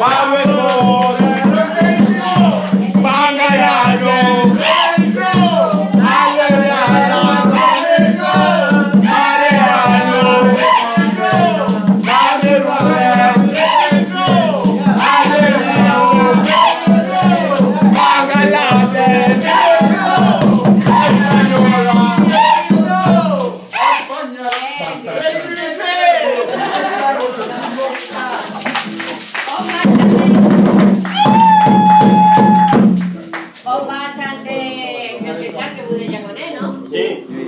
Why we go?